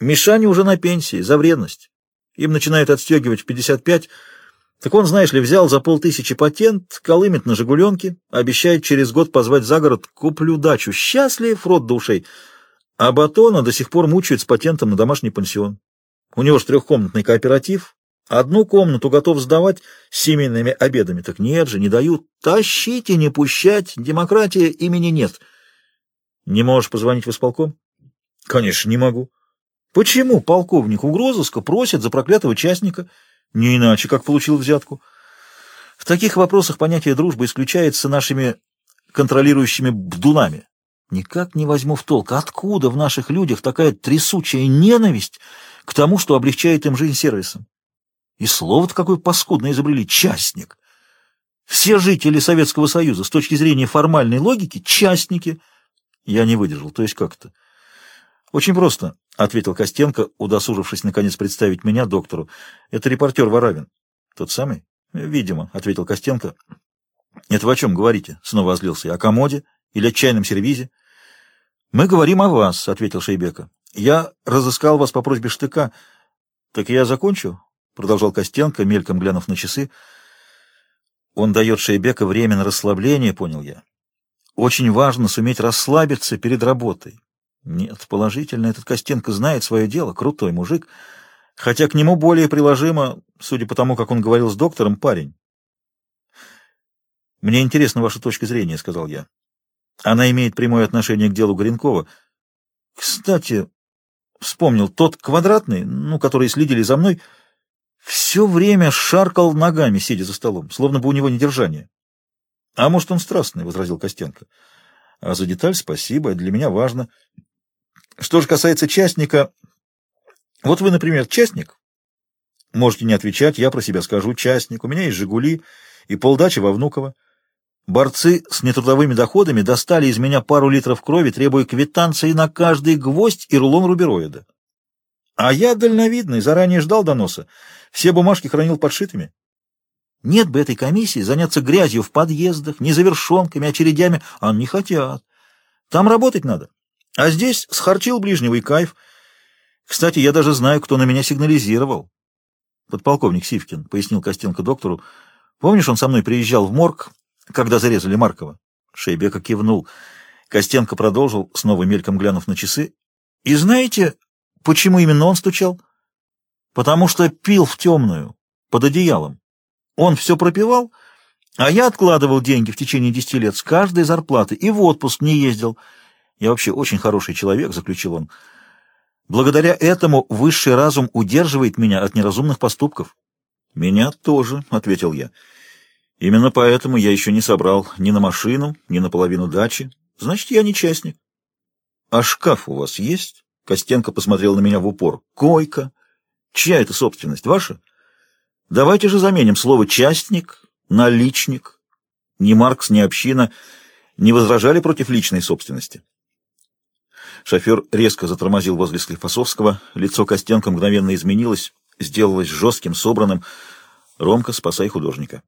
Мишаня уже на пенсии, за вредность. Им начинают отстегивать в 55. Так он, знаешь ли, взял за полтысячи патент, колымет на «Жигуленке», обещает через год позвать за город «Куплю дачу». Счастлив, рот до ушей. А Батона до сих пор мучают с патентом на домашний пансион. У него же трехкомнатный кооператив. Одну комнату готов сдавать с семейными обедами. Так нет же, не дают. Тащите, не пущать. Демократия имени нет. Не можешь позвонить в исполком? Конечно, не могу. Почему полковник угрозыска просит за проклятого частника? Не иначе, как получил взятку. В таких вопросах понятие дружбы исключается нашими контролирующими бдунами. Никак не возьму в толк, откуда в наших людях такая трясучая ненависть к тому, что облегчает им жизнь сервисом. И слово-то какое паскудное изобрели — частник. Все жители Советского Союза с точки зрения формальной логики — частники. Я не выдержал, то есть как-то. Очень просто, — ответил Костенко, удосужившись наконец представить меня доктору. Это репортер Воравин. Тот самый? Видимо, — ответил Костенко. Это вы о чем говорите? Снова озлился я. О комоде или о чайном сервизе? Мы говорим о вас, — ответил Шейбека. Я разыскал вас по просьбе штыка. Так я закончу? Продолжал Костенко, мельком глянув на часы. Он дает Шейбека время на расслабление, понял я. Очень важно суметь расслабиться перед работой. Нет, положительно, этот Костенко знает свое дело, крутой мужик, хотя к нему более приложимо, судя по тому, как он говорил с доктором, парень. «Мне интересна ваша точка зрения», — сказал я. «Она имеет прямое отношение к делу Горенкова. Кстати, Вспомнил, тот квадратный, ну, который следили за мной, все время шаркал ногами, сидя за столом, словно бы у него недержание. — А может, он страстный, — возразил Костенко. — А за деталь спасибо, для меня важно. Что же касается частника... Вот вы, например, частник? Можете не отвечать, я про себя скажу. Частник. У меня есть «Жигули» и полдачи во Внуково. Борцы с нетрудовыми доходами достали из меня пару литров крови, требуя квитанции на каждый гвоздь и рулон рубероида. А я дальновидный, заранее ждал доноса. Все бумажки хранил подшитыми. Нет бы этой комиссии заняться грязью в подъездах, незавершенками, очередями, а не хотят. Там работать надо. А здесь схарчил ближнего и кайф. Кстати, я даже знаю, кто на меня сигнализировал. Подполковник Сивкин, — пояснил Костенко доктору. Помнишь, он со мной приезжал в морг, когда зарезали Маркова. Шейбека кивнул. Костенко продолжил, снова мельком глянув на часы. И знаете, почему именно он стучал? Потому что пил в темную, под одеялом. Он все пропивал, а я откладывал деньги в течение десяти лет с каждой зарплаты и в отпуск не ездил. Я вообще очень хороший человек, заключил он. Благодаря этому высший разум удерживает меня от неразумных поступков. Меня тоже, ответил я. Именно поэтому я еще не собрал ни на машину, ни на половину дачи. Значит, я не частник. А шкаф у вас есть? Костенко посмотрел на меня в упор. Койка. Чья это собственность? Ваша? Давайте же заменим слово «частник» на «личник». Ни Маркс, ни община не возражали против личной собственности. Шофер резко затормозил возле Склифосовского. Лицо Костенко мгновенно изменилось, сделалось жестким, собранным. «Ромка, спасай художника».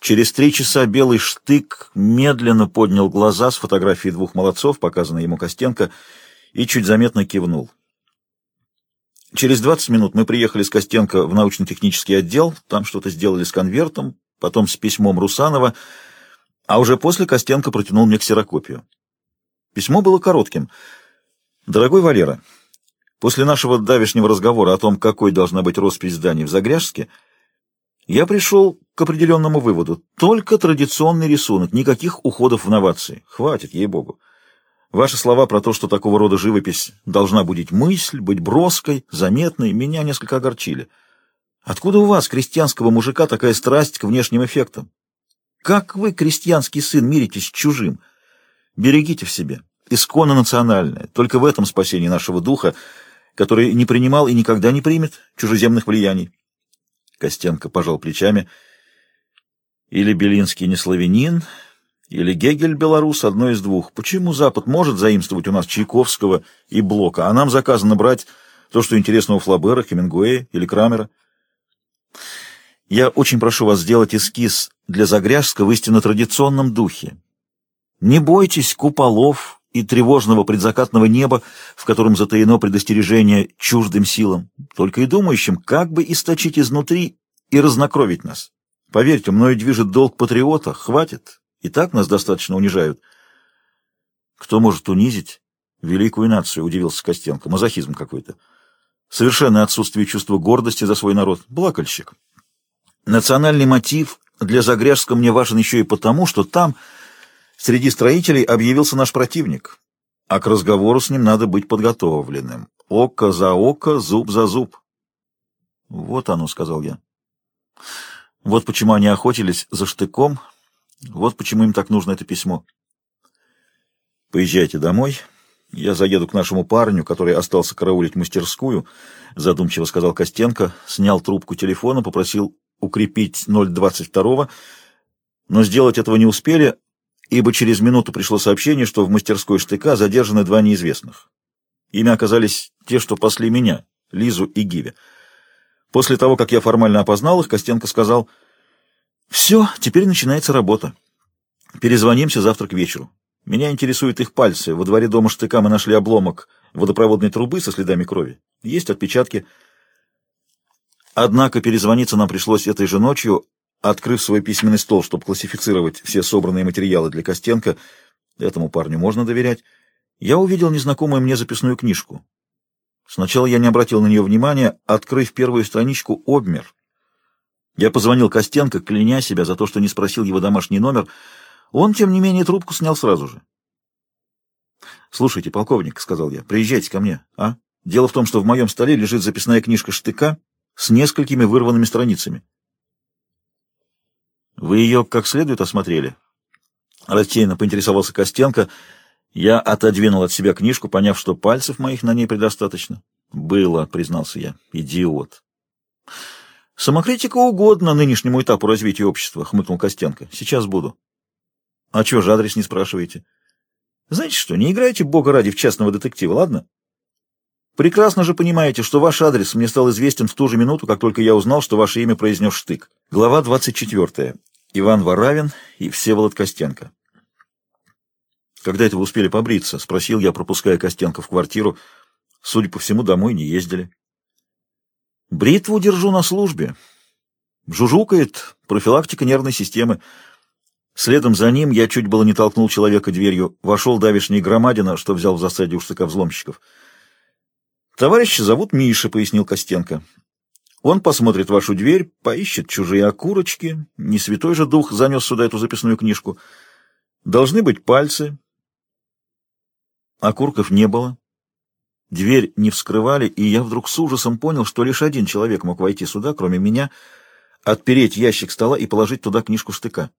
Через три часа белый штык медленно поднял глаза с фотографии двух молодцов, показанной ему Костенко, и чуть заметно кивнул. Через 20 минут мы приехали с Костенко в научно-технический отдел, там что-то сделали с конвертом, потом с письмом Русанова, а уже после Костенко протянул мне ксерокопию. Письмо было коротким. «Дорогой Валера, после нашего давешнего разговора о том, какой должна быть роспись зданий в Загряжске, я пришел к определенному выводу. Только традиционный рисунок, никаких уходов в новации. Хватит, ей-богу. Ваши слова про то, что такого рода живопись должна будить мысль, быть броской, заметной, меня несколько огорчили. Откуда у вас, крестьянского мужика, такая страсть к внешним эффектам? Как вы, крестьянский сын, миритесь с чужим? Берегите в себе. Исконно национальное. Только в этом спасении нашего духа, который не принимал и никогда не примет чужеземных влияний. Костенко пожал плечами. Или Белинский не славянин, или Гегель белорус, одно из двух. Почему Запад может заимствовать у нас Чайковского и Блока, а нам заказано брать то, что интересно у Флабера, Хемингуэя или Крамера? Я очень прошу вас сделать эскиз для Загряжска в истинно традиционном духе. Не бойтесь куполов и тревожного предзакатного неба, в котором затаено предостережение чуждым силам, только и думающим, как бы источить изнутри и разнокровить нас. Поверьте, мною движет долг патриота, хватит, и так нас достаточно унижают. Кто может унизить великую нацию, удивился Костенко, мазохизм какой-то. Совершенное отсутствие чувства гордости за свой народ, плакальщик. Национальный мотив для Загряжска мне важен еще и потому, что там, среди строителей, объявился наш противник, а к разговору с ним надо быть подготовленным. Око за око, зуб за зуб. Вот оно, — сказал я. Вот почему они охотились за штыком, вот почему им так нужно это письмо. Поезжайте домой. Я заеду к нашему парню, который остался караулить мастерскую, задумчиво сказал Костенко, снял трубку телефона, попросил укрепить 022, но сделать этого не успели, ибо через минуту пришло сообщение, что в мастерской штыка задержаны два неизвестных. Ими оказались те, что пасли меня, Лизу и Гиве. После того, как я формально опознал их, Костенко сказал, «Все, теперь начинается работа. Перезвонимся завтра к вечеру. Меня интересуют их пальцы. Во дворе дома штыка мы нашли обломок водопроводной трубы со следами крови. Есть отпечатки». Однако перезвониться нам пришлось этой же ночью, открыв свой письменный стол, чтобы классифицировать все собранные материалы для Костенко. Этому парню можно доверять. Я увидел незнакомую мне записную книжку. Сначала я не обратил на нее внимания, открыв первую страничку, обмер. Я позвонил Костенко, кляня себя за то, что не спросил его домашний номер. Он, тем не менее, трубку снял сразу же. «Слушайте, полковник», — сказал я, — «приезжайте ко мне, а? Дело в том, что в моем столе лежит записная книжка Штыка, с несколькими вырванными страницами. «Вы ее как следует осмотрели?» Рассеянно поинтересовался Костенко. Я отодвинул от себя книжку, поняв, что пальцев моих на ней предостаточно. «Было», — признался я. «Идиот». «Самокритика угодно нынешнему этапу развития общества», — хмыкнул Костенко. «Сейчас буду». «А чего же адрес не спрашиваете?» «Знаете что, не играйте, бога ради, в частного детектива, ладно?» Прекрасно же понимаете, что ваш адрес мне стал известен в ту же минуту, как только я узнал, что ваше имя произнес Штык. Глава 24. Иван Варавин и Всеволод Костенко. «Когда это вы успели побриться?» — спросил я, пропуская Костенко в квартиру. Судя по всему, домой не ездили. «Бритву держу на службе. Жужукает профилактика нервной системы. Следом за ним я чуть было не толкнул человека дверью. Вошел давишний Громадина, что взял в засаде у штыка взломщиков. «Товарища зовут Миша», — пояснил Костенко. «Он посмотрит вашу дверь, поищет чужие окурочки. Не святой же дух занес сюда эту записную книжку. Должны быть пальцы». Окурков не было. Дверь не вскрывали, и я вдруг с ужасом понял, что лишь один человек мог войти сюда, кроме меня, отпереть ящик стола и положить туда книжку штыка.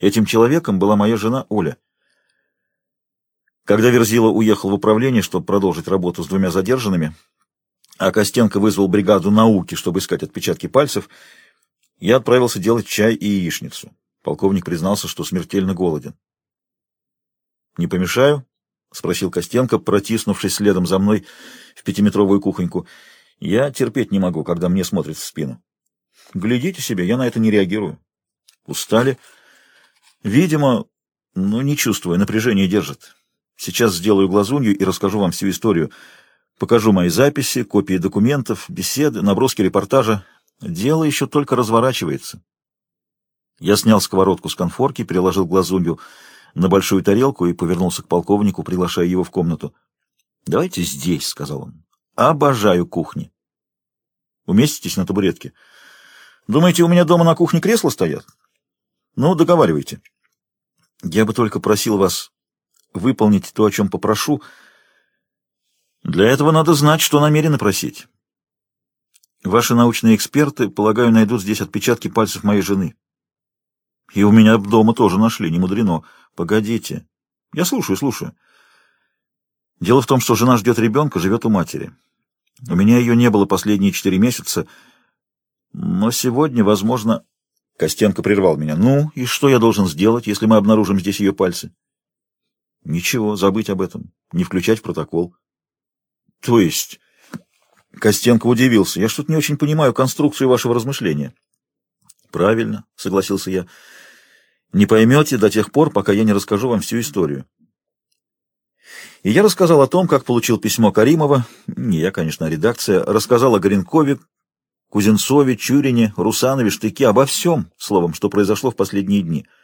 Этим человеком была моя жена Оля. Когда Верзила уехал в управление, чтобы продолжить работу с двумя задержанными, а Костенко вызвал бригаду науки, чтобы искать отпечатки пальцев, я отправился делать чай и яичницу. Полковник признался, что смертельно голоден. «Не помешаю?» — спросил Костенко, протиснувшись следом за мной в пятиметровую кухоньку. «Я терпеть не могу, когда мне смотрят в спину. Глядите себе, я на это не реагирую. Устали. Видимо, но не чувствую, напряжение держит. Сейчас сделаю глазунью и расскажу вам всю историю. Покажу мои записи, копии документов, беседы, наброски репортажа. Дело еще только разворачивается. Я снял сковородку с конфорки, переложил глазунью на большую тарелку и повернулся к полковнику, приглашая его в комнату. «Давайте здесь», — сказал он. «Обожаю кухни». «Уместитесь на табуретке?» «Думаете, у меня дома на кухне кресла стоят?» «Ну, договаривайте». «Я бы только просил вас выполнить то, о чем попрошу. Для этого надо знать, что намерены просить. Ваши научные эксперты, полагаю, найдут здесь отпечатки пальцев моей жены. И у меня дома тоже нашли, не мудрено. Погодите. Я слушаю, слушаю. Дело в том, что жена ждет ребенка, живет у матери. У меня ее не было последние четыре месяца, но сегодня, возможно... Костенко прервал меня. Ну, и что я должен сделать, если мы обнаружим здесь ее пальцы? Ничего, забыть об этом, не включать в протокол. То есть... Костенко удивился. Я что-то не очень понимаю конструкцию вашего размышления. Правильно, согласился я. Не поймете до тех пор, пока я не расскажу вам всю историю. И я рассказал о том, как получил письмо Каримова, не я, конечно, а редакция, рассказал о Горенкове, Кузенцове, Чурине, Русанове, Штыке, обо всем, словом, что произошло в последние дни —